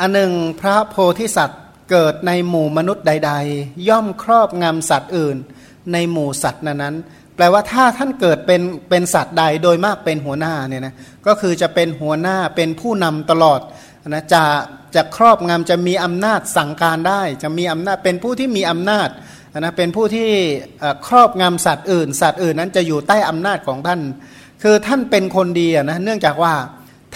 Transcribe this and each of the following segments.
อันหนึ่งพระโพธิสัตว์เกิดในหมู่มนุษย์ใด ๆ ย่อมครอบงำสัตว์อื่น ในหมู่สัตว์นั้นแปลว่าถ้าท่านเกิดเป็นเป็นสัตว์ใดโดยมากเป็นหัวหน้าเนี่ยนะก็คือจะเป็นหัวหน้าเป็นผู้นำตลอดนะจะจะครอบงำจะมีอำนาจสั่งการได้ จะมีอำนาจเป็นผู้ที่มีอำนาจนะเป็นผู้ที่ครอบงำสัตว์อื่น สัตว์อื่นนั้นจะอยู่ใต้อำนาจของท่าน คือท่านเป็นคนดีนะเนื่องจากว่า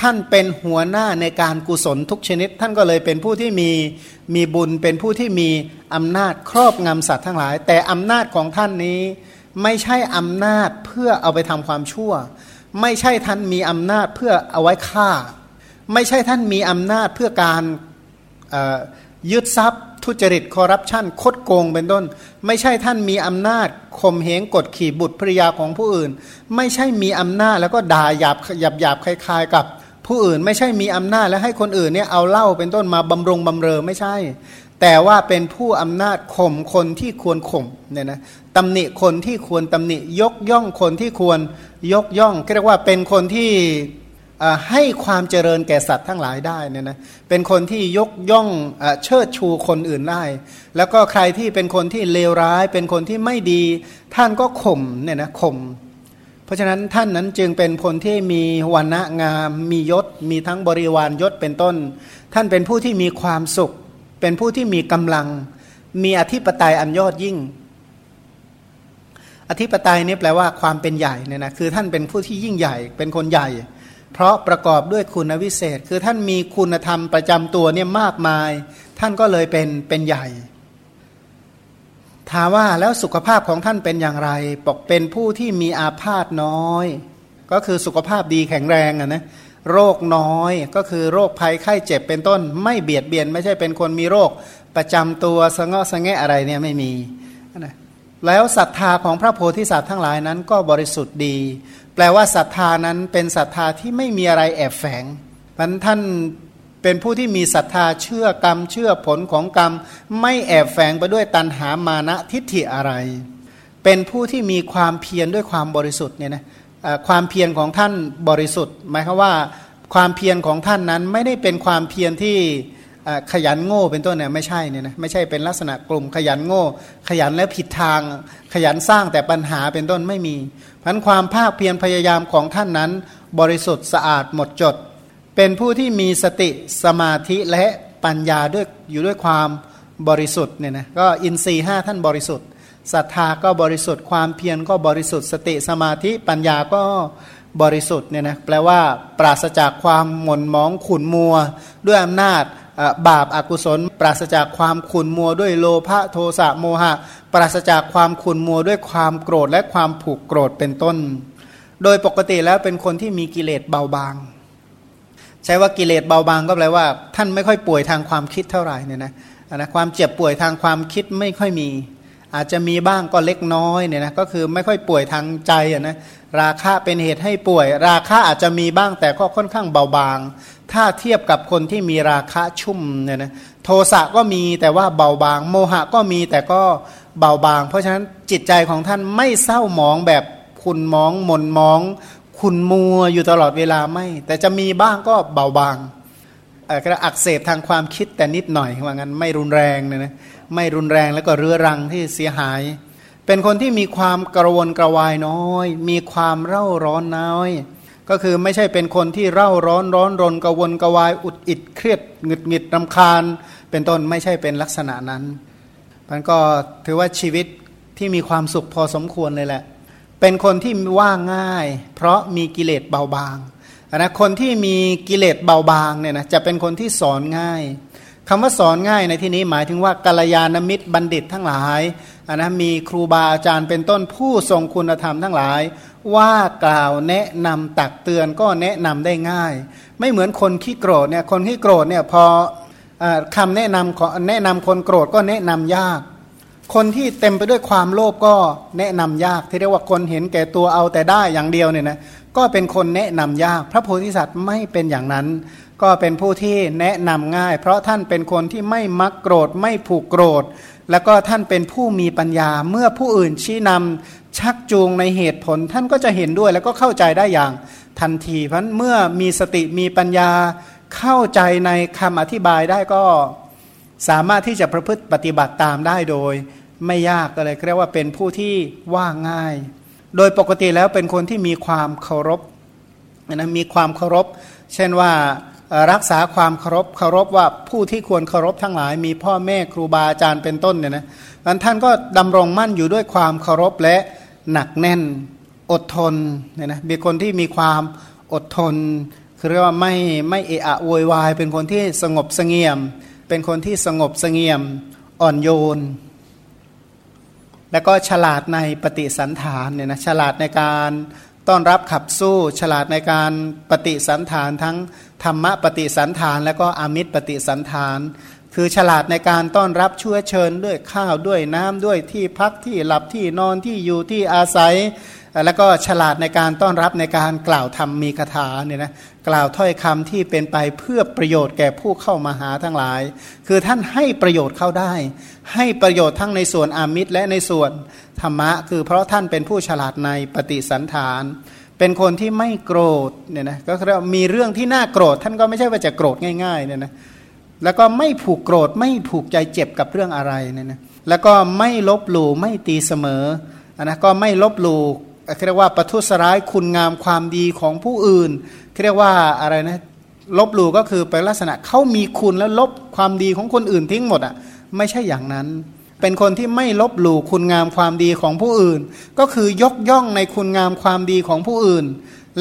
ท่านเป็นหัวหน้าในการกุศลทุกชนิด ท่านก็เลยเป็นผู้ที่มีมีบุญเป็นผู้ที่มีอำนาจครอบงำสัตว์ทั้งหลาย แต่อำนาจของท่านนี้ไม่ใช่อำนาจเพื่อเอาไปทำความชั่ว ไม่ใช่ท่านมีอำนาจเพื่อเอาไว้ฆ่า ไม่ใช่ท่านมีอำนาจเพื่อการยึดทรัพย์ ทุจริตคอร์รัปชันคดโกงเป็นต้น ไม่ใช่ท่านมีอำนาจข่มเหงกดขี่บุตรภริยาของผู้อื่น ไม่ใช่มีอำนาจแล้วก็ด่าหยาบหยาบหยาบคล้ายๆกับ ผู้อื่นไม่ใช่มีอำนาจและให้คนอื่นเนี่ยเอาเหล้าเป็นต้นมาบำรงบำเรอไม่ใช่ แต่ว่าเป็นผู้อำนาจข่มคนที่ควรข่มเนี่ยนะตำหนิคนที่ควรตำหนิยกย่องคนที่ควรยกย่องเรียกว่าเป็นคนที่ให้ความเจริญแก่สัตว์ทั้งหลายได้เนี่ยนะ เป็นคนที่ยกย่องเชิดชูคนอื่นได้ แล้วก็ใครที่เป็นคนที่เลวร้าย เป็นคนที่ไม่ดี ท่านก็ข่มเนี่ยนะข่ม เพราะฉะนั้นท่านนั้นจึงเป็นคนที่มีวันณะงาม มียศ มีทั้งบริวารยศเป็นต้น ท่านเป็นผู้ที่มีความสุข เป็นผู้ที่มีกำลัง มีอธิปไตยอันยอดยิ่ง อธิปไตยนี่แปลว่าความเป็นใหญ่เนี่ยนะคือท่านเป็นผู้ที่ยิ่งใหญ่ เป็นคนใหญ่ เพราะประกอบด้วยคุณวิเศษ คือท่านมีคุณธรรมประจำตัวเนี่ยมากมาย ท่านก็เลยเป็นเป็นใหญ่ ถามว่าแล้วสุขภาพของท่านเป็นอย่างไรบอกเป็นผู้ที่มีอาพาธน้อย ก็คือสุขภาพดีแข็งแรงอะนะโรคน้อยก็คือโรคภัยไข้เจ็บเป็นต้น ไม่เบียดเบียน ไม่ใช่เป็นคนมีโรคประจำตัวสงะสงแงอะไรเนี่ยไม่มีนะแล้วศรัทธาของพระโพธิสัตว์ทั้งหลายนั้นก็บริสุทธิ์ดี แปลว่าศรัทธานั้นเป็นศรัทธาที่ไม่มีอะไรแอบแฝงมันท่าน เป็นผู้ที่มีศรัทธาเชื่อกรรม เชื่อผลของกรรม ไม่แอบแฝงไปด้วยตัณหามานะทิฏฐิอะไร เป็นผู้ที่มีความเพียรด้วยความบริสุทธิ์เนี่ยนะความเพียรของท่านบริสุทธิ์ หมายความว่าความเพียรของท่านนั้นไม่ได้เป็นความเพียรที่ขยันโง่เป็นต้นเนี่ยไม่ใช่เนี่ยนะไม่ใช่เป็นลักษณะกลุ่มขยันโง่ ขยันและผิดทาง ขยันสร้างแต่ปัญหาเป็นต้นไม่มีพันความภาคเพียรพยายามของท่านนั้น บริสุทธิ์สะอาดหมดจด เป็นผู้ที่มีสติสมาธิและปัญญาด้วยอยู่ด้วยความบริสุทธิ์เนี่ยนะก็อินทรีห้าท่านบริสุทธิ์ศรัทธาก็บริสุทธิ์ความเพียรก็บริสุทธิ์ สติสมาธิปัญญาก็บริสุทธิ์เนี่ยนะแปลว่าปราศจากความหม่นมองขุนมัว ด้วยอำนาจบาปอากุศล ปราศจากความขุนมัว ด้วยโลภะโทสะโมหะ ปราศจากความขุนมัว ด้วยความโกรธและความผูกโกรธเป็นต้น โดยปกติแล้วเป็นคนที่มีกิเลสเบาบาง ช้ว่ากิเลสเบาบางก็แปลว่า ท่านไม่ค่อยป่วยทางความคิดเท่าไหร่เนี่ยนะนะความเจ็บป่วยทางความคิดไม่ค่อยมี อาจจะมีบ้างก็เล็กน้อยเนี่ยนะก็คือไม่ค่อยป่วยทางใจนะราคะเป็นเหตุให้ป่วย ราคะอาจจะมีบ้างแต่ก็ค่อนข้างเบาบาง ถ้าเทียบกับคนที่มีราคะชุ่มเนี่ยนะโทสะก็มีแต่ว่าเบาบาง โมหะก็มีแต่ก็เบาบาง เพราะฉะนั้นจิตใจของท่านไม่เศร้าหมองแบบคุณมองหม่นมอง ขุนมัวอยู่ตลอดเวลาไม่ แต่จะมีบ้างก็เบาบางก็อักเสบทางความคิดแต่นิดหน่อยว่างั้นไม่รุนแรงเนี่ยนะไม่รุนแรงแล้วก็เรื้อรังที่เสียหาย เป็นคนที่มีความกระวนกระวายน้อย มีความเร่าร้อนน้อย ก็คือไม่ใช่เป็นคนที่เร่าร้อนร้อนรนกระวนกระวายอุดอิดเครียดหงุดหงิดรำคาญ เป็นต้นไม่ใช่เป็นลักษณะนั้นมันก็ถือว่าชีวิตที่มีความสุขพอสมควรเลยแหละ เป็นคนที่ว่าง่าย เพราะมีกิเลสเบาบางนะคนที่มีกิเลสเบาบางเนี่ยนะจะเป็นคนที่สอนง่ายคำว่าสอนง่ายในที่นี้หมายถึงว่ากัลยาณมิตรบัณฑิตทั้งหลายนะมีครูบาอาจารย์เป็นต้นผู้ทรงคุณธรรมทั้งหลาย ว่ากล่าวแนะนำตักเตือนก็แนะนำได้ง่าย ไม่เหมือนคนขี้โกรธเนี่ยคนขี้โกรธเนี่ยพออคำแนะนำขอแนะนำคนโกรธก็แนะนำยาก คนที่เต็มไปด้วยความโลภก็แนะนำยาก ที่เรียกว่าคนเห็นแก่ตัวเอาแต่ได้อย่างเดียวเนี่ยนะก็เป็นคนแนะนำยาก พระโพธิสัตว์ไม่เป็นอย่างนั้น ก็เป็นผู้ที่แนะนำง่าย เพราะท่านเป็นคนที่ไม่มักโกรธไม่ผูกโกรธ แล้วก็ท่านเป็นผู้มีปัญญาเมื่อผู้อื่นชี้นำชักจูงในเหตุผล ท่านก็จะเห็นด้วยแล้วก็เข้าใจได้อย่างทันที เพราะเมื่อมีสติมีปัญญาเข้าใจในคำอธิบายได้ก็สามารถที่จะประพฤติปฏิบัติตามได้โดย ไม่ยากก็เลยเรียกว่าเป็นผู้ที่ว่าง่าย โดยปกติแล้วเป็นคนที่มีความเคารพนะมีความเคารพ เช่นว่ารักษาความเคารพเคารพว่าผู้ที่ควรเคารพทั้งหลาย มีพ่อแม่ครูบาอาจารย์เป็นต้นเนี่ยนะท่านก็ดำรงมั่นอยู่ด้วยความเคารพและหนักแน่นอดทนเนี่ยนะเป็นคนที่มีความอดทนคือเรียกว่าไม่ไม่เอะอะโวยวาย เป็นคนที่สงบสงเงียม เป็นคนที่สงบสงเงียมอ่อนโยน แล้วก็ฉลาดในปฏิสันฐานเนี่ยนะฉลาดในการต้อนรับขับสู้ฉลาดในการปฏิสันฐานทั้งธรรมะปฏิสันฐาน แล้วก็อมิตรปฏิสันฐาน คือฉลาดในการต้อนรับช่วเชิญด้วยข้าวด้วยน้ำด้วยที่พักที่หลับที่นอนที่อยู่ที่อาศัย แล้วก็ฉลาดในการต้อนรับในการกล่าวธรรมมีคาถาเนี่ยนะกล่าวถ้อยคำที่เป็นไปเพื่อประโยชน์แก่ผู้เข้ามาหาทั้งหลาย คือท่านให้ประโยชน์เข้าได้ ให้ประโยชน์ทั้งในส่วนอามิตรและในส่วนธรรมะ คือเพราะท่านเป็นผู้ฉลาดในปฏิสันฐาน เป็นคนที่ไม่โกรธเนี่ยนะก็คือมีเรื่องที่น่าโกรธ ท่านก็ไม่ใช่ว่าจะโกรธง่ายๆเนี่ยนะแล้วก็ไม่ผูกโกรธไม่ผูกใจเจ็บกับเรื่องอะไรเนี่ยนะแล้วก็ไม่ลบหลู่ไม่ตีเสมอนะก็ไม่ลบหลู่ เรียกว่าประทุษร้ายคุณงามความดีของผู้อื่นเรียกว่าอะไรนะลบหลู่ก็คือเป็นลักษณะเขามีคุณแล้วลบความดีของคนอื่นทิ้งหมดอะไม่ใช่อย่างนั้น เป็นคนที่ไม่ลบหลู่คุณงามความดีของผู้อื่น ก็คือยกย่องในคุณงามความดีของผู้อื่น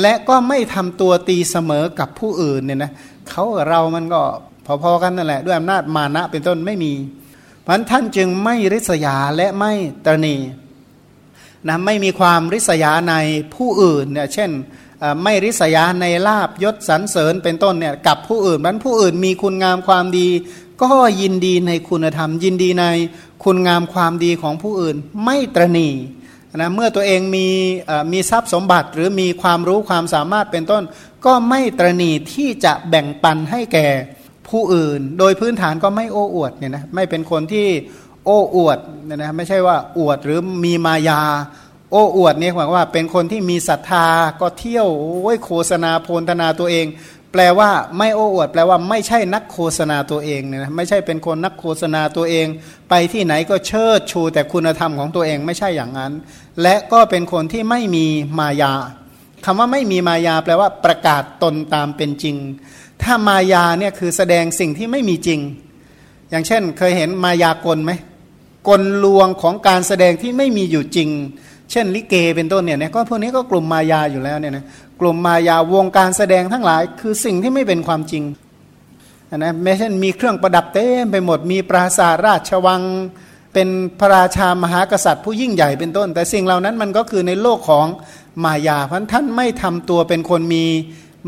และก็ไม่ทำตัวตีเสมอกับผู้อื่นเนี่ยนะเขาเรามันก็พอๆกันนั่นแหละด้วยอำนาจมานะเป็นต้นไม่มีเพราะท่านจึงไม่ริษยาและไม่ตรณี นะไม่มีความริษยาในผู้อื่นเนี่ยเช่นไม่ริษยาในลาบยศสรรเสริญเป็นต้นเนี่ยกับผู้อื่นนั้นผู้อื่นมีคุณงามความดี ก็ยินดีในคุณธรรม ยินดีในคุณงามความดีของผู้อื่นไม่ตรณีนะเมื่อตัวเองมีมีทรัพย์สมบัติหรือมีความรู้ความสามารถเป็นต้น ก็ไม่ตรณีที่จะแบ่งปันให้แก่ผู้อื่น โดยพื้นฐานก็ไม่โอ้อวดเนี่ยนะไม่เป็นคนที่ โอ้อวดเนะนะไม่ใช่ว่าอวดหรือมีมายา โอ้อวดเนี่ยหมายว่าเป็นคนที่มีศรัทธาก็เที่ยวโอ้ยโฆษณาโพลธนาตัวเอง แปลว่าไม่โอ้อวด แปลว่าไม่ใช่นักโฆษณาตัวเองเนี่ยนะไม่ใช่เป็นคนนักโฆษณาตัวเอง ไปที่ไหนก็เชิดชูแต่คุณธรรมของตัวเองไม่ใช่อย่างนั้น และก็เป็นคนที่ไม่มีมายาคำว่าไม่มีมายาแปลว่าประกาศตนตามเป็นจริง ถ้ามายาเนี่ยคือแสดงสิ่งที่ไม่มีจริง อย่างเช่น เคยเห็นมายากลไหม กลลวงของการแสดงที่ไม่มีอยู่จริง เช่นลิเกเป็นต้นเนี่ยก็พวกนี้ก็กลุ่มมายาอยู่แล้วเนี่ยนะกลุ่มมายาวงการแสดงทั้งหลาย คือสิ่งที่ไม่เป็นความจริงนะไม่เช่นมีเครื่องประดับเต็มไปหมดมีปราสาทราชวัง เป็นพระราชามหากษัตริย์ผู้ยิ่งใหญ่เป็นต้น แต่สิ่งเหล่านั้นมันก็คือในโลกของมายาเพราะท่านไม่ทำตัวเป็นคนมี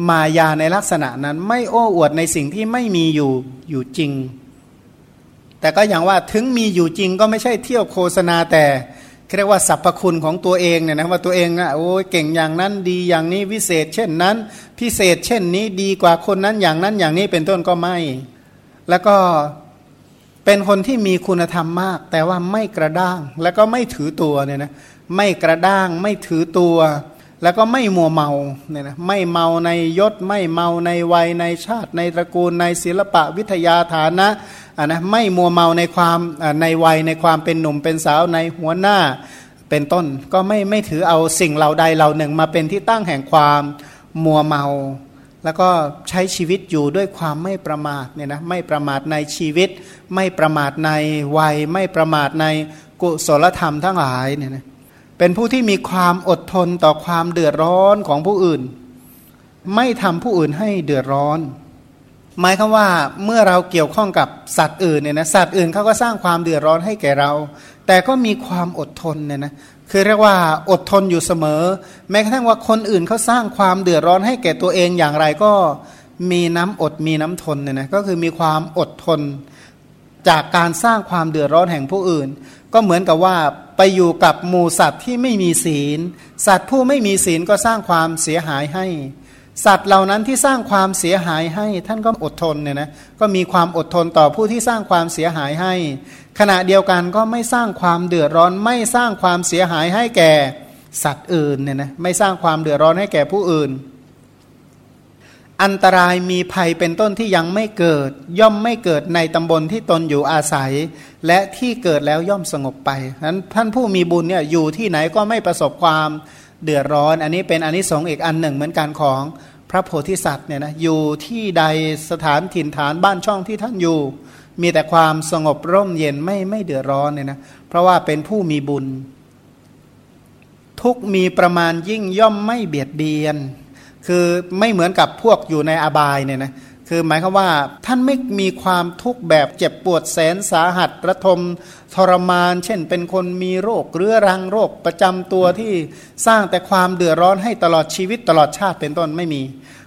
มายาในลักษณะนั้นไม่โอ้อวดในสิ่งที่ไม่มีอยู่อยู่จริง แต่ก็อย่างว่าถึงมีอยู่จริงก็ไม่ใช่เที่ยวโฆษณาแต่เรียกว่าสรรพคุณของตัวเองเนี่ยนะว่าตัวเองอะโอ้ยเก่งอย่างนั้นดีอย่างนี้วิเศษ เช่นนั้น พิเศษ เช่นนี้ดีกว่าคนนั้นอย่างนั้นอย่างนี้เป็นต้นก็ไม่ แล้วก็เป็นคนที่มีคุณธรรมมาก แต่ว่าไม่กระด้าง แล้วก็ไม่ถือตัวเนี่ยนะไม่กระด้างไม่ถือตัว แล้วก็ไม่มัวเมาเนี่ยนะไม่เมาในยศ ไม่เมาในวัยในชาติในตระกูลในศิลปะวิทยาฐานะอ่านะไม่มัวเมาในความในวัยในความเป็นหนุ่มเป็นสาวในหัวหน้าเป็นต้นก็ไม่ไม่ถือเอาสิ่งเหล่าใดเหล่าหนึ่งมาเป็นที่ตั้งแห่งความมัวเมา แล้วก็ใช้ชีวิตอยู่ด้วยความไม่ประมาทเนี่ยนะไม่ประมาทในชีวิต ไม่ประมาทในวัย ไม่ประมาทในกุศลธรรมทั้งหลายเนี่ยนะ เป็นผู้ที่มีความอดทนต่อความเดือดร้อนของผู้อื่น ไม่ทำผู้อื่นให้เดือดร้อน หมายคือว่าเมื่อเราเกี่ยวข้องกับสัตว์อื่นเนี่ยนะสัตว์อื่นเขาก็สร้างความเดือดร้อนให้แก่เรา แต่ก็มีความอดทนเนี่ยนะคือเรียกว่าอดทนอยู่เสมอ แม้กระทั่งว่าคนอื่นเขาสร้างความเดือดร้อนให้แก่ตัวเองอย่างไรก็มีน้ำอดมีน้ำทนเนี่ยนะก็คือมีความอดทน จากการสร้างความเดือดร้อนแห่งผู้อื่น ก็เหมือนกับว่าไปอยู่กับหมูสัตว์ที่ไม่มีศีล สัตว์ผู้ไม่มีศีลก็สร้างความเสียหายให้ สัตว์เหล่านั้นที่สร้างความเสียหายให้ ท่านก็อดทนเนี่ยนะก็มีความอดทนต่อผู้ที่สร้างความเสียหายให้ ขณะเดียวกันก็ไม่สร้างความเดือดร้อนไม่สร้างความเสียหายให้แก่สัตว์อื่นเนี่ยนะไม่สร้างความเดือดร้อนให้แก่ผู้อื่น อันตรายมีภัยเป็นต้นที่ยังไม่เกิด ย่อมไม่เกิดในตำบลที่ตนอยู่อาศัย และที่เกิดแล้วย่อมสงบไปนั้นท่านผู้มีบุญเนี่ยอยู่ที่ไหนก็ไม่ประสบความเดือดร้อน อันนี้เป็นอนนิสงส์อีกอันหนึ่งเหมือนกันของพระโพธิสัตว์เนี่ยนะอยู่ที่ใดสถานถิ่นฐานบ้านช่องที่ท่านอยู่ มีแต่ความสงบร่มเย็นไม่ไม่เดือดร้อนเนี่ยนะเพราะว่าเป็นผู้มีบุญ ทุกมีประมาณยิ่งย่อมไม่เบียดเบียน คือไม่เหมือนกับพวกอยู่ในอบายเนี่ยนะคือหมายความว่าท่านไม่มีความทุกข์แบบเจ็บปวดแสนสาหัสระทมทรมาน เช่น เป็นคนมีโรคเรื้อรังโรคประจำตัวที่สร้างแต่ความเดือดร้อนให้ตลอดชีวิตตลอดชาติเป็นต้นไม่มี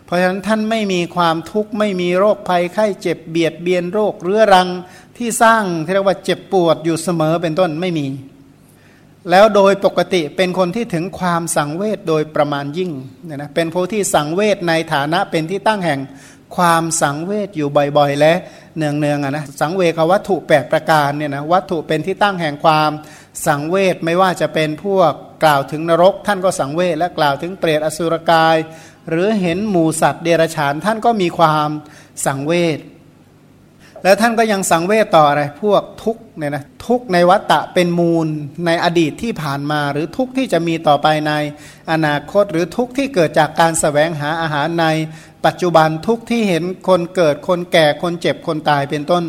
เพราะฉะนั้นท่านไม่มีความทุกข์ไม่มีโรคภัยไข้เจ็บเบียดเบียนโรคเรื้อรังที่สร้างที่เรียกว่าเจ็บปวดอยู่เสมอเป็นต้นไม่มี แล้วโดยปกติเป็นคนที่ถึงความสังเวชโดยประมาณยิ่งเนี่ยนะเป็นผู้ที่สังเวชในฐานะเป็นที่ตั้งแห่งความสังเวชอยู่บ่อยๆ และเนืองๆอะนะสังเวชวัตถุแปดประการเนี่ยนะวัตถุเป็นที่ตั้งแห่งความสังเวชไม่ว่าจะเป็นพวกกล่าวถึงนรก ท่านก็สังเวชและกล่าวถึงเปรตอสุรกาย หรือเห็นหมูสัตว์เดรัจฉานท่านก็มีความสังเวช แล้วท่านก็ยังสังเวชต่ออะไรพวกทุกเนี่ยนะทุกในวัตตะเป็นมูลในอดีตที่ผ่านมา หรือทุกที่จะมีต่อไปในอนาคต หรือทุกที่เกิดจากการสแสวงหาอาหารในปัจจุบันทุกที่เห็นคนเกิดคนแก่คนเจ็บคนตายเป็นต้น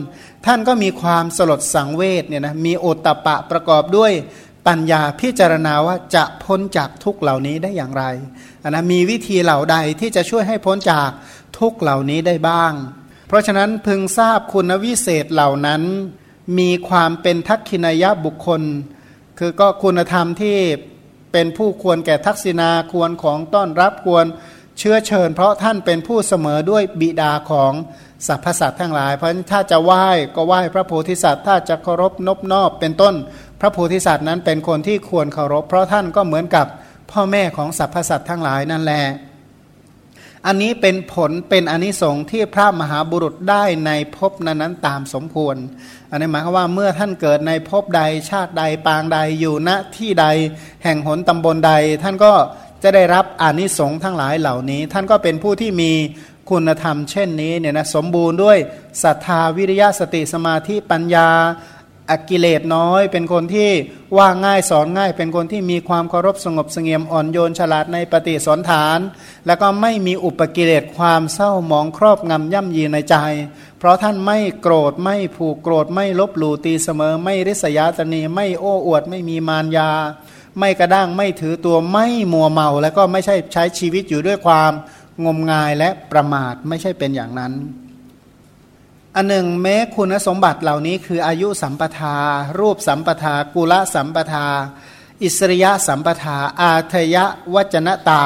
ท่านก็มีความสลดสังเวชเนี่ยนะมีโอตตะปะประกอบด้วยปัญญาพิจารณาว่าจะพ้นจากทุกเหล่านี้ได้อย่างไรนนะมีวิธีเหล่าใดที่จะช่วยให้พ้นจากทุกเหล่านี้ได้บ้าง ราะฉะนั้นพึงทราบคุณวิเศษเหล่านั้น มีความเป็นทักขินายบุคคล คือก็คุณธรรมที่เป็นผู้ควรแก่ทักษิณาควรของต้อนรับควรเชื้อเชิญ เพราะท่านเป็นผู้เสมอด้วยบิดาของสรรพสัตว์ทั้งหลาย เพราะถ้าจะไหว้ก็ไหว้พระโพธิสัตว์ ถ้าจะเคารพนบนอบเป็นต้น พระโพธิสัตว์นั้นเป็นคนที่ควรเคารพ เพราะท่านก็เหมือนกับพ่อแม่ของสรรพสัตว์ทั้งหลายนั่นแหละ อันนี้เป็นผลเป็นอนิสงส์ที่พระมหาบุรุษได้ในภพนั้นๆตามสมควร อันนี้หมายความว่าเมื่อท่านเกิดในภพใดชาติใดปางใดอยู่ณที่ใดแห่งหนตำบลใด ท่านก็จะได้รับอานิสงส์ทั้งหลายเหล่านี้ ท่านก็เป็นผู้ที่มีคุณธรรมเช่นนี้เนี่ยนะสมบูรณ์ด้วยศรัทธาวิริยะสติสมาธิปัญญา อกิเลสน้อย เป็นคนที่ว่าง่ายสอนง่าย เป็นคนที่มีความเคารพสงบสงเงียมอ่อนโยนฉลาดในปฏิสนฐาน แล้วก็ไม่มีอุปกิเลสความเศร้าหมองครอบงำย่ำยีในใจ เพราะท่านไม่โกรธไม่ผูกโกรธไม่ลบหลู่ตีเสมอ ไม่ริษยาตนีไม่โอ้อวดไม่มีมารยา ไม่กระด้างไม่ถือตัวไม่มัวเมา แล้วก็ไม่ใช่ใช้ชีวิตอยู่ด้วยความงมงายและประมาทไม่ใช่เป็นอย่างนั้น อันหนึ่งแม้คุณสมบัติเหล่านี้คืออายุสัมปทา รูปสัมปทา กุละสัมปทา อิสริยะสัมปทา อาทยะวจนตา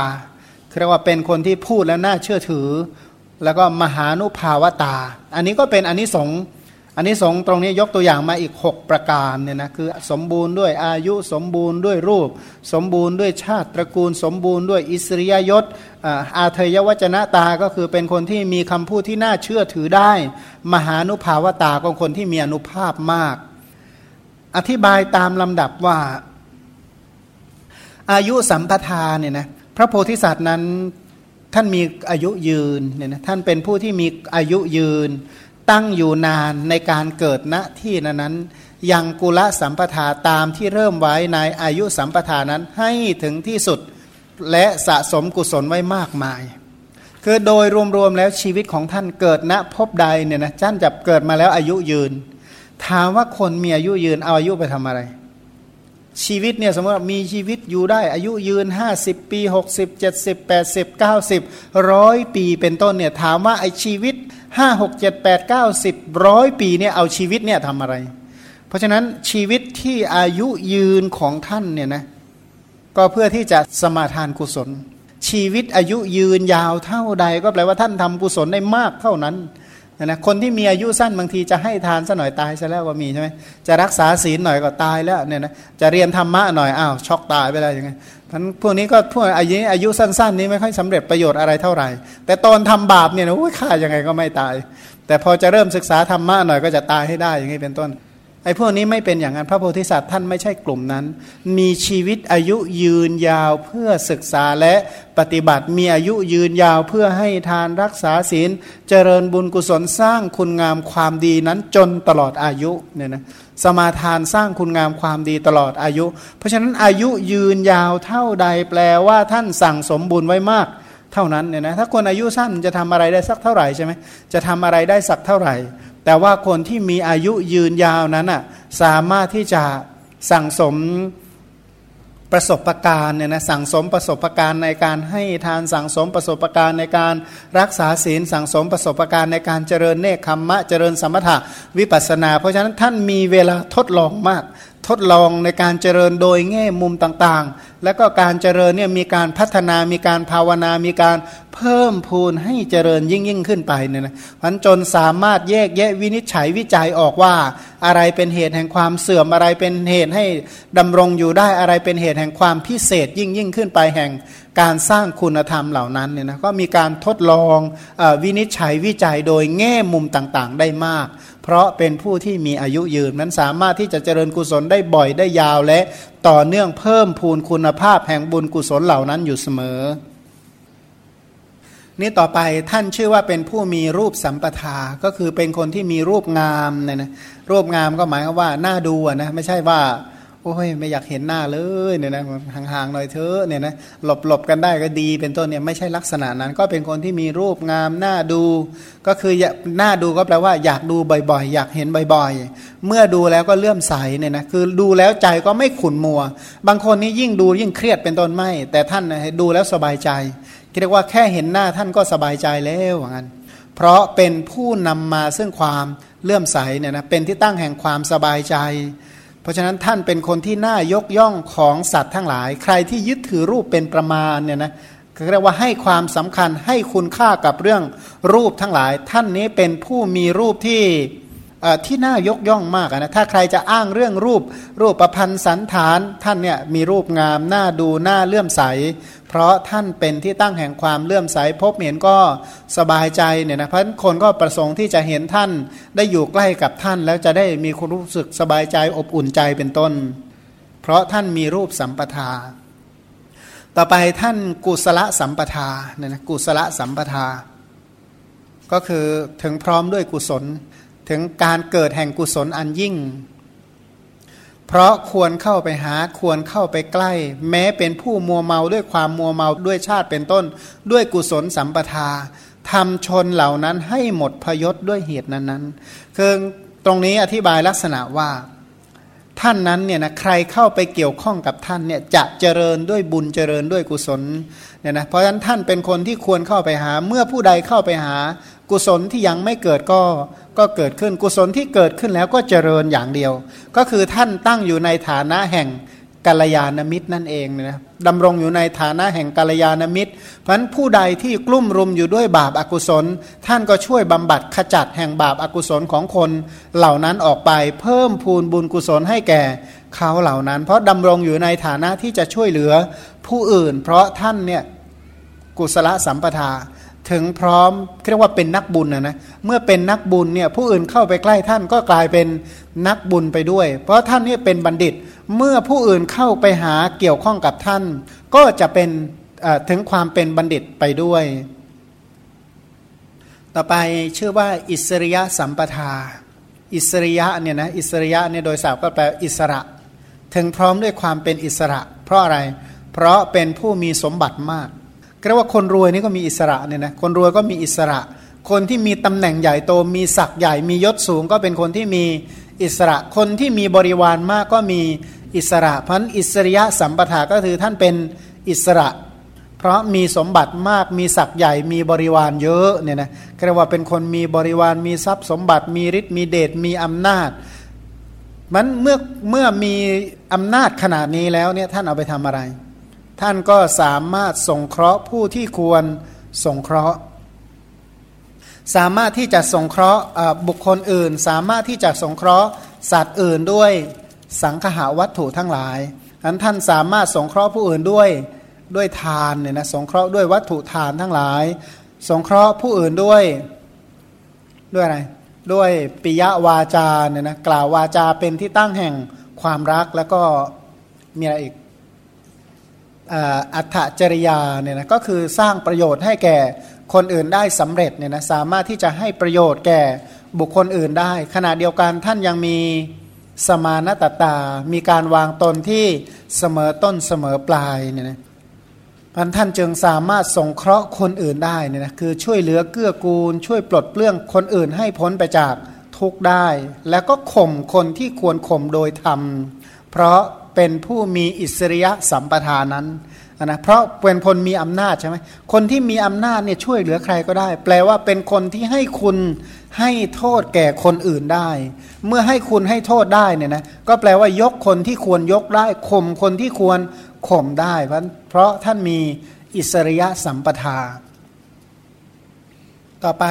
เรียกว่าเป็นคนที่พูดแล้วน่าเชื่อถือ แล้วก็มหานุภาวตา อันนี้ก็เป็นอนนิสงส์ อันนี้สงตรงนี้ยกตัวอย่างมาอีก 6 ประการเนี่ยนะคือสมบูรณ์ด้วยอายุสมบูรณ์ด้วยรูป สมบูรณ์ด้วยชาติตระกูล สมบูรณ์ด้วยอิสริยยศอาเทยวจนะตาก็คือเป็นคนที่มีคำพูดที่น่าเชื่อถือได้ มหานุภาวตาก็คนที่มีอนุภาพมาก อธิบายตามลำดับว่า อายุสัมปทาเนี่ยนะพระโพธิสัตว์นั้นท่านมีอายุยืนเนี่ยนะท่านเป็นผู้ที่มีอายุยืน ตั้งอยู่นานในการเกิดณที่นั้นนยังกุละสัมปทาตามที่เริ่มไว้ในอายุสัมปทานั้นให้ถึงที่สุดและสะสมกุศลไว้มากมาย คือโดยรวมๆแล้วชีวิตของท่านเกิดณพบใดเนี่ยนะท่านจะเกิดมาแล้วอายุยืน ถามว่าคนมีอายุยืนเอาอายุไปทำอะไร ชีวิตเนี่ยสมมติมีชีวิตอยู่ได้อายุยืน 50 ปี 60 70 80 90ร้อยปีเป็นต้นเนี่ยถามว่าไอชีวิต ห้าหกเจ็ดแปดเก้าสิบร้อยปีเนี่ยเอาชีวิตเนี่ยทำอะไร เพราะฉะนั้นชีวิตที่อายุยืนของท่านเนี่ยนะก็เพื่อที่จะสมาทานกุศล ชีวิตอายุยืนยาวเท่าใด ก็แปลว่าท่านทำกุศลได้มากเท่านั้นนะคนที่มีอายุสั้นบางทีจะให้ทานซะหน่อยตายซะแล้วก็มีใช่ไหมจะรักษาศีลหน่อยก็ตายแล้วเนี่ยนะจะเรียนธรรมะหน่อยอ้าวช็อกตายไปแล้วยังไง ท่านพวกนี้ก็พวกอายุอายุสั้น ๆ นี้ไม่ค่อยสำเร็จประโยชน์อะไรเท่าไหร่ แต่ตอนทำบาปเนี่ยนะฆ่ายังไงก็ไม่ตาย แต่พอจะเริ่มศึกษาธรรมะหน่อยก็จะตายให้ได้อย่างนี้เป็นต้น ไอ้พวกนี้ไม่เป็นอย่างนั้นพระโพธิสัตว์ท่านไม่ใช่กลุ่มนั้น มีชีวิตอายุยืนยาวเพื่อศึกษาและปฏิบัติมีอายุยืนยาวเพื่อให้ทานรักษาศีล เจริญบุญกุศลสร้างคุณงามความดีนั้นจนตลอดอายุเนี่ยนะสมาทานสร้างคุณงามความดีตลอดอายุ เพราะฉะนั้นอายุยืนยาวเท่าใดแปลว่าท่านสั่งสมบุญไว้มากเท่านั้นเนี่ยนะถ้าคนอายุสั้นจะทำอะไรได้สักเท่าไหร่ใช่ไหมจะทำอะไรได้สักเท่าไหร่ แต่ว่าคนที่มีอายุยืนยาวนั้นอะสามารถที่จะสั่งสมประสบการณ์เนี่ยนะสั่งสมประสบการณ์ในการให้ทานสั่งสมประสบการณ์ในการรักษาศีลสั่งสมประสบการณ์ในการเจริญเนคขมมะเจริญสมถะวิปัสนา เพราะฉะนั้นท่านมีเวลาทดลองมาก ทดลองในการเจริญโดยแง่มุมต่างแล้วก็การเจริญเนี่ยมีการพัฒนามีการภาวนามีการเพิ่มพูนให้เจริญยิ่งยิ่งขึ้นไปเนี่ยนะพันจนสามารถแยกแยะวินิจฉัยวิจัยออกว่า อะไรเป็นเหตุแห่งความเสื่อมอะไรเป็นเหตุให้ดำรงอยู่ได้อะไรเป็นเหตุแห่งความพิเศษยิ่งยิ่งขึ้นไปแห่งการสร้างคุณธรรมเหล่านั้นเนี่ยนะก็มีการทดลองอวินิจฉัยวิจัยโดยแง่มุมต่างๆ ได้มาก เพราะเป็นผู้ที่มีอายุยืนนั้นสามารถที่จะเจริญกุศลได้บ่อยได้ยาวและต่อเนื่องเพิ่มพูนคุณภาพแห่งบุญกุศลเหล่านั้นอยู่เสมอ นี่ต่อไปท่านชื่อว่าเป็นผู้มีรูปสัมปทา ก็คือเป็นคนที่มีรูปงามเนี่ยนะรูปงามก็หมายความว่าน่าดูนะไม่ใช่ว่า โอ้ยไม่อยากเห็นหน้าเลยเนี่ยนะห่างๆหน่อยเถอะเนี่ยนะหลบๆกันได้ก็ดีเป็นต้นเนี่ยไม่ใช่ลักษณะนั้น ก็เป็นคนที่มีรูปงามหน้าดู ก็คือหน้าดูก็แปลว่าอยากดูบ่อยๆ อยากเห็นบ่อยๆ เมื่อดูแล้วก็เลื่อมใสเนี่ยนะคือดูแล้วใจก็ไม่ขุนมัว บางคนนี่ยิ่งดูยิ่งเครียดเป็นต้นไม่ แต่ท่านดูแล้วสบายใจเรียกว่าแค่เห็นหน้าท่านก็สบายใจแล้วว่างั้นเพราะเป็นผู้นำมาซึ่งความเลื่อมใสเนี่ยนะเป็นที่ตั้งแห่งความสบายใจ ราะฉะนั้นท่านเป็นคนที่น่ายกย่องของสัตว์ทั้งหลาย ใครที่ยึดถือรูปเป็นประมาณเนี่ยนะเรียกว่าให้ความสำคัญให้คุณค่ากับเรื่องรูปทั้งหลาย ท่านนี้เป็นผู้มีรูปที่ ที่น่ายกย่องมากนะถ้าใครจะอ้างเรื่องรูป รูปประพันธ์สันฐานท่านเนี่ยมีรูปงามน่าดูน่าเลื่อมใส เพราะท่านเป็นที่ตั้งแห่งความเลื่อมใส พบเห็นก็สบายใจเนี่ยนะเพราะคนก็ประสงค์ที่จะเห็นท่านได้อยู่ใกล้กับท่าน แล้วจะได้มีความรู้สึกสบายใจอบอุ่นใจเป็นต้น เพราะท่านมีรูปสัมปทา ต่อไปท่านกุศลสัมปทาเนี่ยนะกุศลสัมปทา ก็คือถึงพร้อมด้วยกุศล ถึงการเกิดแห่งกุศลอันยิ่ง เพราะควรเข้าไปหาควรเข้าไปใกล้ แม้เป็นผู้มัวเมาด้วยความมัวเมาด้วยชาติเป็นต้น ด้วยกุศลสัมปทาทำชนเหล่านั้นให้หมดพยศด้วยเหตุนั้นๆคือตรงนี้อธิบายลักษณะว่าท่านนั้นเนี่ยนะใครเข้าไปเกี่ยวข้องกับท่านเนี่ยจะเจริญด้วยบุญเจริญด้วยกุศลเนี่ยนะเพราะฉะนั้นท่านเป็นคนที่ควรเข้าไปหา เมื่อผู้ใดเข้าไปหา กุศลที่ยังไม่เกิดก็ ก็เกิดขึ้นกุศลที่เกิดขึ้นแล้วก็เจริญอย่างเดียว ก็คือท่านตั้งอยู่ในฐานะแห่งกัลยาณมิตรนั่นเองนะดำรงอยู่ในฐานะแห่งกัลยาณมิตร เพราะนั้นผู้ใดที่กลุ่มรุมอยู่ด้วยบาปอากุศล ท่านก็ช่วยบำบัดขจัดแห่งบาปอากุศลของคน เหล่านั้นออกไปเพิ่มพูนบุญกุศลให้แก่เขาเหล่านั้น เพราะดำรงอยู่ในฐานะที่จะช่วยเหลือผู้อื่น เพราะท่านเนี่ยกุศลสัมปทา ถึงพร้อมเรียกว่าเป็นนักบุญนะนะเมื่อเป็นนักบุญเนี่ยผู้อื่นเข้าไปใกล้ท่านก็กลายเป็นนักบุญไปด้วย เพราะท่านนี่เป็นบัณฑิต เมื่อผู้อื่นเข้าไปหาเกี่ยวข้องกับท่าน ก็จะเป็นถึงความเป็นบัณฑิตไปด้วย ต่อไปชื่อว่าอิสริยะสัมปทา อิสริยะเนี่ยนะอิสริยะเนี่ยโดยสาวก็แปลอิสระ ถึงพร้อมด้วยความเป็นอิสระ เพราะอะไร เพราะเป็นผู้มีสมบัติมาก เรียกว่าคนรวยนี่ก็มีอิสระเนี่ยนะคนรวยก็มีอิสระ คนที่มีตำแหน่งใหญ่โตมีศักย์ใหญ่มียศสูง ก็เป็นคนที่มีอิสระ คนที่มีบริวารมากก็มีอิสระเพราะอิสริยะสัมปทาก็คือท่านเป็นอิสระ เพราะมีสมบัติมากมีศักย์ใหญ่มีบริวารเยอะเนี่ยนะเรียกว่าเป็นคนมีบริวารมีทรัพย์สมบัติมีฤทธิ์มีเดชมีอำนาจมันเมื่อเมื่อมีอำนาจขนาดนี้แล้วเนี่ยท่านเอาไปทำอะไร ท่านก็สามารถสงเคราะห์ผู้ที่ควรสงเคราะห์ สามารถที่จะสงเคราะห์บุคคลอื่น สามารถที่จะสงเคราะห์สัตว์อื่นด้วยสังคหาวัตถุทั้งหลายนั้นท่านสามารถสงเคราะห์ผู้อื่นด้วยด้วยทานเนี่ยนะสงเคราะห์ด้วยวัตถุทานทั้งหลาย สงเคราะห์ผู้อื่นด้วยด้วยอะไรด้วยปิยวาจาเนี่ยนะกล่าววาจาเป็นที่ตั้งแห่งความรักแล้วก็มีอะไรอีก อัตจริยาเนี่ยนะก็คือสร้างประโยชน์ให้แก่คนอื่นได้สำเร็จเนี่ยนะสามารถที่จะให้ประโยชน์แก่บุคคลอื่นได้ ขณะเดียวกันท่านยังมีสมานตตา มีการวางตนที่เสมอต้นเสมอปลายเนี่ยนะพันท่านจึงสามารถสงเคราะห์คนอื่นได้เนี่ยนะคือช่วยเหลือเกื้อกูล ช่วยปลดเปลื้องคนอื่นให้พ้นไปจากทุกข์ได้ แล้วก็ข่มคนที่ควรข่มโดยธรรม เพราะ เป็นผู้มีอิสริยะสัมปทานนั้นนะเพราะเป็นคนมีอำนาจใช่ไหมคนที่มีอำนาจเนี่ยช่วยเหลือใครก็ได้ แปลว่าเป็นคนที่ให้คุณให้โทษแก่คนอื่นได้ เมื่อให้คุณให้โทษได้เนี่ยนะก็แปลว่ายกคนที่ควรยกได้ข่มคนที่ควรข่มได้ เพราะเพราะท่านมีอิสริยะสัมปทา ต่อไป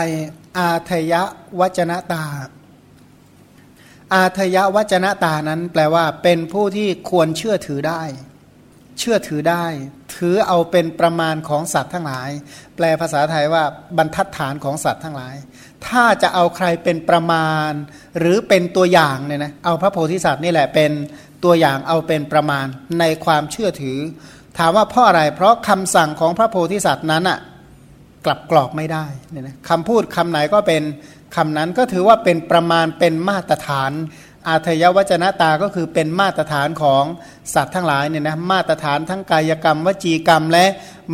อาทยะวจนะตา อาทยะวจนะตานั้นแปลว่า เป็นผู้ที่ควรเชื่อถือได้ เชื่อถือได้ ถือเอาเป็นประมาณของสัตว์ทั้งหลาย แปลภาษาไทยว่าบรรทัดฐานของสัตว์ทั้งหลาย ถ้าจะเอาใครเป็นประมาณ หรือเป็นตัวอย่างเนี่ยนะเอาพระโพธิสัตว์นี่แหละเป็นตัวอย่างเอาเป็นประมาณในความเชื่อถือ ถามว่าเพราะอะไร เพราะคำสั่งของพระโพธิสัตว์นั้นอะกลับกรอกไม่ได้เนี่ยนะคำพูดคำไหนก็เป็น คำนั้นก็ถือว่าเป็นประมาณเป็นมาตรฐาน อาทยวจนะตาก็คือเป็นมาตรฐานของสัตว์ทั้งหลายเนี่ยนะมาตรฐานทั้งกายกรรม วจีกรรมและ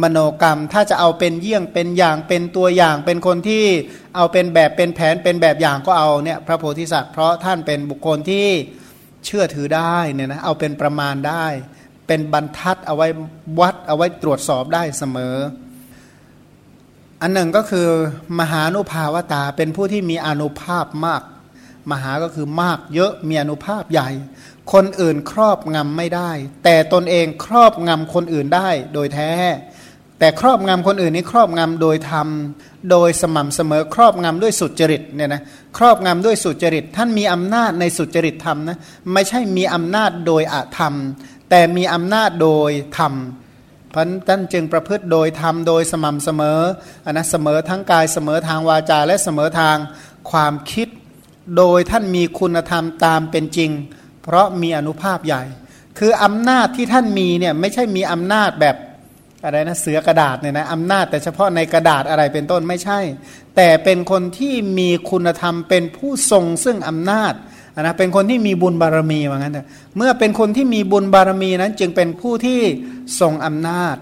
มโนกรรม ถ้าจะเอาเป็นเยี่ยงเป็นอย่างเป็นตัวอย่างเป็นคนที่เอาเป็นแบบเป็นแผนเป็นแบบอย่างก็เอาเนี่ยพระโพธิสัตว์เพราะท่านเป็นบุคคลที่เชื่อถือได้เนี่ยนะเอาเป็นประมาณได้ เป็นบรรทัดเอาไว้วัดเอาไว้ตรวจสอบได้เสมอ อันหนึ่งก็คือมหานุภาวตาเป็นผู้ที่มีอนุภาพมาก มหาก็คือมากเยอะมีอนุภาพใหญ่ คนอื่นครอบงำไม่ได้ แต่ตนเองครอบงำคนอื่นได้โดยแท้ แต่ครอบงำคนอื่นนี้ครอบงำโดยธรรมโดยสม่ำเสมอครอบงำด้วยสุจริตเนี่ยนะครอบงำด้วยสุจริต ท่านมีอำนาจในสุจริตธรรมนะไม่ใช่มีอำนาจโดยอาธรรม แต่มีอำนาจโดยธรรม พันท่านจึงประพฤติโดยธรรมโดยสม่ำเสมออันนะเสมอทั้งกายเสมอทางวาจาและเสมอทางความคิด โดยท่านมีคุณธรรมตามเป็นจริง เพราะมีอนุภาพใหญ่ คืออำนาจที่ท่านมีเนี่ยไม่ใช่มีอำนาจแบบอะไรนะเสือกระดาษเนี่ยนะอำนาจแต่เฉพาะในกระดาษอะไรเป็นต้นไม่ใช่ แต่เป็นคนที่มีคุณธรรมเป็นผู้ทรงซึ่งอำนาจ นะเป็นคนที่มีบุญบารมีว่างั้นเมื่อเป็นคนที่มีบุญบารมีนั้น จึงเป็นผู้ที่ทรงอำนาจ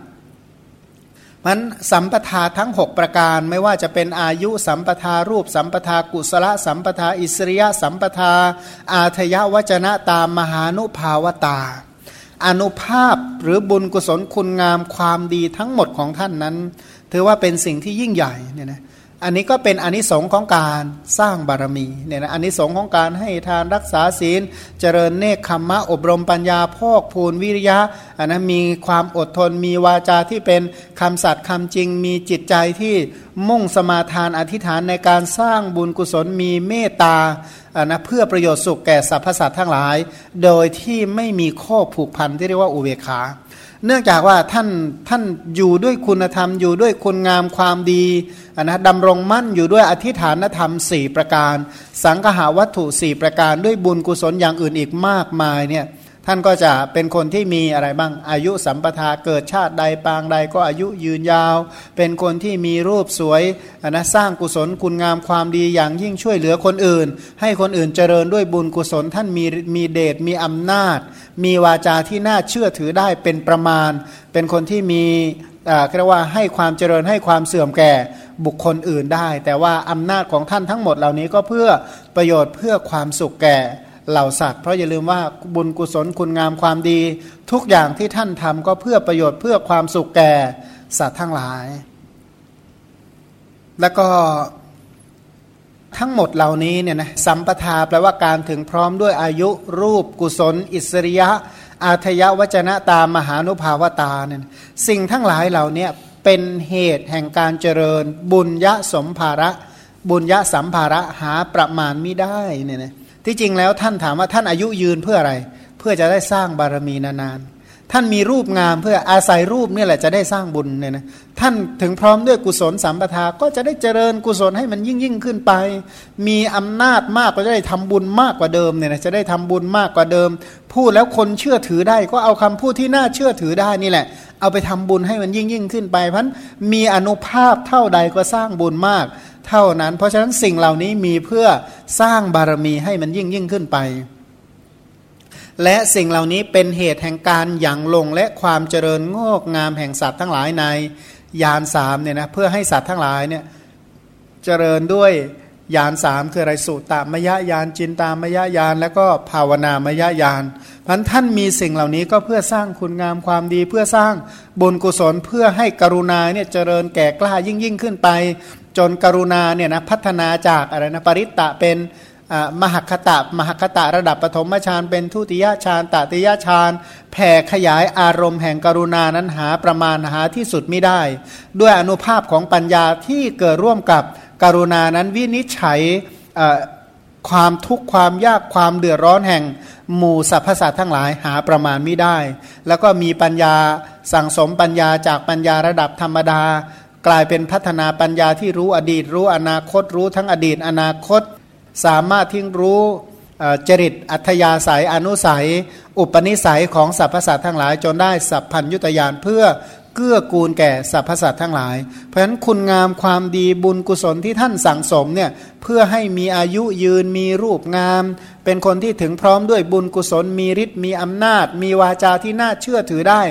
มันสัมปทาทั้ง 6 ประการไม่ว่าจะเป็นอายุสัมปทารูป สัมปทากุศลสัมปทาอิสริยสัมปทา อาทยวจนะตามมหานุภาวตา อนุภาพหรือบุญกุศลคุณงามความดีทั้งหมดของท่านนั้น ถือว่าเป็นสิ่งที่ยิ่งใหญ่เนี่ยนะ อันนี้ก็เป็นอนนิสงค์ของการสร้างบารมีเนี่ยนะอนนิสงค์ของการให้ทานรักษาศีล เจริญเนคขมมะอบรมปัญญาพอกพูนวิริยะอันนะมีความอดทนมีวาจาที่เป็นคำสัตย์คำจริง มีจิตใจที่มุ่งสมาทานอธิษฐานในการสร้างบุญกุศลมีเมตตาอ่านะเพื่อประโยชน์สุขแก่สรรพสัตว์ทั้งหลาย โดยที่ไม่มีข้อผูกพันที่เรียกว่าอุเบกขา เนื่องจากว่าท่านท่านอยู่ด้วยคุณธรรม อยู่ด้วยคุณงามความดีนะดำรงมั่นอยู่ด้วยอธิฐานธรรม 4 ประการ สังหาวัตถุ 4 ประการด้วยบุญกุศลอย่างอื่นอีกมากมายเนี่ย ท่านก็จะเป็นคนที่มีอะไรบ้างอายุสัมปทาเกิดชาติใดปางใดก็อายุยืนยาว เป็นคนที่มีรูปสวยนะสร้างกุศลคุณงามความดีอย่างยิ่งช่วยเหลือคนอื่น ให้คนอื่นเจริญด้วยบุญกุศลท่านมีมีเดชมีอำนาจ มีวาจาที่น่าเชื่อถือได้เป็นประมาณ เป็นคนที่มีเรียกว่าให้ความเจริญให้ความเสื่อมแก่บุคคลอื่นได้ แต่ว่าอำนาจของท่านทั้งหมดเหล่านี้ก็เพื่อประโยชน์เพื่อความสุขแก่ เหล่าสัตว์ เพราะอย่าลืมว่าบุญกุศลคุณงามความดี ทุกอย่างที่ท่านทำก็เพื่อประโยชน์เพื่อความสุขแก่สัตว์ทั้งหลาย แล้วก็ทั้งหมดเหล่านี้เนี่ยนะสัมปทาแปลว่าการถึงพร้อมด้วยอายุรูปกุศล อิสริยะ อาทยวจนะตามมหานุภาวตาเนี่ยสิ่งทั้งหลายเหล่านี้เป็นเหตุแห่งการเจริญ บุญยะสมภาระ บุญยะสัมภาระหาประมาณไม่ได้เนี่ยนะ ที่จริงแล้วท่านถามว่าท่านอายุยืนเพื่ออะไร เพื่อจะได้สร้างบารมีนานๆท่านมีรูปงามเพื่ออาศัยรูปนี่แหละจะได้สร้างบุญเนี่ยนะท่านถึงพร้อมด้วยกุศลสัมปทาก็จะได้เจริญกุศลให้มันยิ่งยิ่งขึ้นไป มีอำนาจมากก็จะได้ทำบุญมากกว่าเดิมเนี่ยนะจะได้ทำบุญมากกว่าเดิม พูดแล้วคนเชื่อถือได้ก็เอาคำพูดที่น่าเชื่อถือได้นี่แหละ เอาไปทำบุญให้มันยิ่งยิ่งขึ้นไป เพราะมีอนุภาพเท่าใดก็สร้างบุญมากเท่านั้น เพราะฉะนั้นสิ่งเหล่านี้มีเพื่อสร้างบารมีให้มันยิ่งยิ่งขึ้นไป และสิ่งเหล่านี้เป็นเหตุแห่งการหยั่งลงและความเจริญงอกงามแห่งสัตว์ทั้งหลายในยานสามเนี่ยนะเพื่อให้สัตว์ทั้งหลายเนี่ยเจริญด้วยยานสามคืออะไรสุตามยญาณจินตามยญาณและก็ภาวนามยญาณพันท่านมีสิ่งเหล่านี้ก็เพื่อสร้างคุณงามความดี เพื่อสร้างบุญกุศลเพื่อให้กรุณาเนี่ยเจริญแก่กล้ายิ่งยิ่งขึ้นไป จนกรุณาเนี่ยนะพัฒนาจากอะไรนะปริตตะเป็นมหคตะมหคตะระดับปฐมฌานเป็นทุติยฌานตติยฌานแผ่ขยายอารมณ์แห่งกรุณานั้นหาประมาณหาที่สุดไม่ได้ ด้วยอนุภาพของปัญญาที่เกิดร่วมกับกรุณานั้นวินิจฉัยความทุกข์ความยากความเดือดร้อนแห่งหมู่สรรพสัตว์ทั้งหลายหาประมาณไม่ได้ แล้วก็มีปัญญาสั่งสมปัญญาจากปัญญาระดับธรรมดา กลายเป็นพัฒนาปัญญาที่รู้อดีต รู้อนาคต รู้ทั้งอดีต อนาคต สามารถทิ้งรู้จริตอัธยาศัยอนุสัย อุปนิสัยของสรรพสัตว์ทั้งหลาย จนได้สัพพัญยุตยานเพื่อเกื้อกูลแก่สรรพสัตว์ทั้งหลาย เพราะฉะนั้นคุณงามความดีบุญกุศลที่ท่านสั่งสมเนี่ยเพื่อให้มีอายุยืนมีรูปงาม เป็นคนที่ถึงพร้อมด้วยบุญกุศลมีฤทธิ์มีอำนาจ มีวาจาที่น่าเชื่อถือได้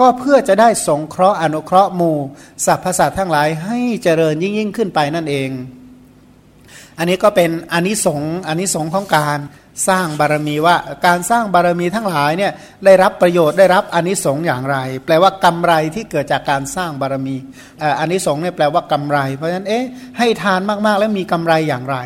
ก็เพื่อจะได้สงเคราะห์อนุเคราะห์หมู่สรรพสัตว์ทั้งหลายให้เจริญยิ่งยิ่งขึ้นไปนั่นเอง อันนี้ก็เป็นอนนิสงส์อนนิสงส์ของการสร้างบารมีว่าการสร้างบารมีทั้งหลายเนี่ยได้รับประโยชน์ได้รับอนนิสงส์อย่างไร แปลว่ากำไรที่เกิดจากการสร้างบารมีอนนิสงส์เนี่ยแปลว่ากำไร เพราะฉะนั้นเอ๊ะให้ทานมากๆแล้วมีกำไรอย่างไร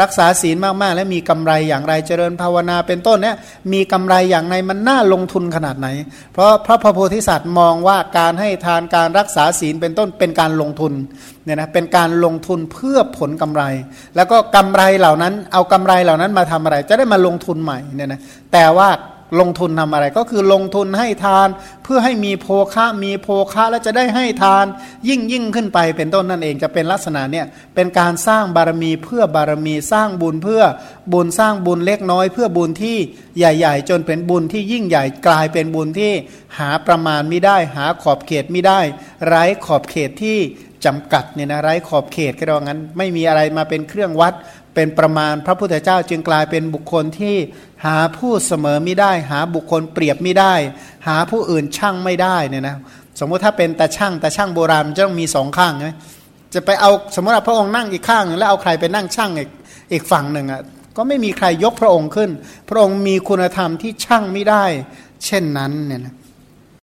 รักษาศีลมากๆ และมีกำไรอย่างไรเจริญภาวนาเป็นต้นเนี่ยมีกำไรอย่างไรมันน่าลงทุนขนาดไหน เพราะพระพโพธิสัตว์มองว่าการให้ทานการรักษาศีลเป็นต้นเป็นการลงทุนเนี่ยนะเป็นการลงทุนเพื่อผลกำไร แล้วก็กำไรเหล่านั้นเอากำไรเหล่านั้นมาทำอะไร จะได้มาลงทุนใหม่เนี่ยนะแต่ว่า ลงทุนทำอะไร ก็คือลงทุนให้ทาน เพื่อให้มีโภคะมีโภคะแล้วจะได้ให้ทานยิ่งยิ่งขึ้นไปเป็นต้นนั่นเองจะเป็นลักษณะเนี่ยเป็นการสร้างบารมีเพื่อบารมีสร้างบุญเพื่อบุญสร้างบุญเล็กน้อย เพื่อบุญที่ใหญ่ ๆ จนเป็นบุญที่ยิ่งใหญ่กลายเป็นบุญที่หาประมาณไม่ได้ หาขอบเขตไม่ได้ ไร้ขอบเขตที่จำกัดเนี่ยนะไร้ขอบเขตก็ว่างั้น ไม่มีอะไรมาเป็นเครื่องวัด เป็นประมาณพระพุทธเจ้าจึงกลายเป็นบุคคลที่หาผู้เสมอไม่ได้ หาบุคคลเปรียบไม่ได้ หาผู้อื่นช่างไม่ได้เนี่ยนะสมมุติถ้าเป็นตาช่างตาช่างโบราณจะต้องมีสองข้างใช่จะไปเอาสมมติว่าพระองค์นั่งอีกข้างแล้วเอาใครไปนั่งช่างอีกอีกฝั่งหนึ่งอะก็ไม่มีใครยกพระองค์ขึ้น พระองค์มีคุณธรรมที่ช่างไม่ได้ เช่นนั้นเนี่ยนะ